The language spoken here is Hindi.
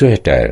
स्वेटर।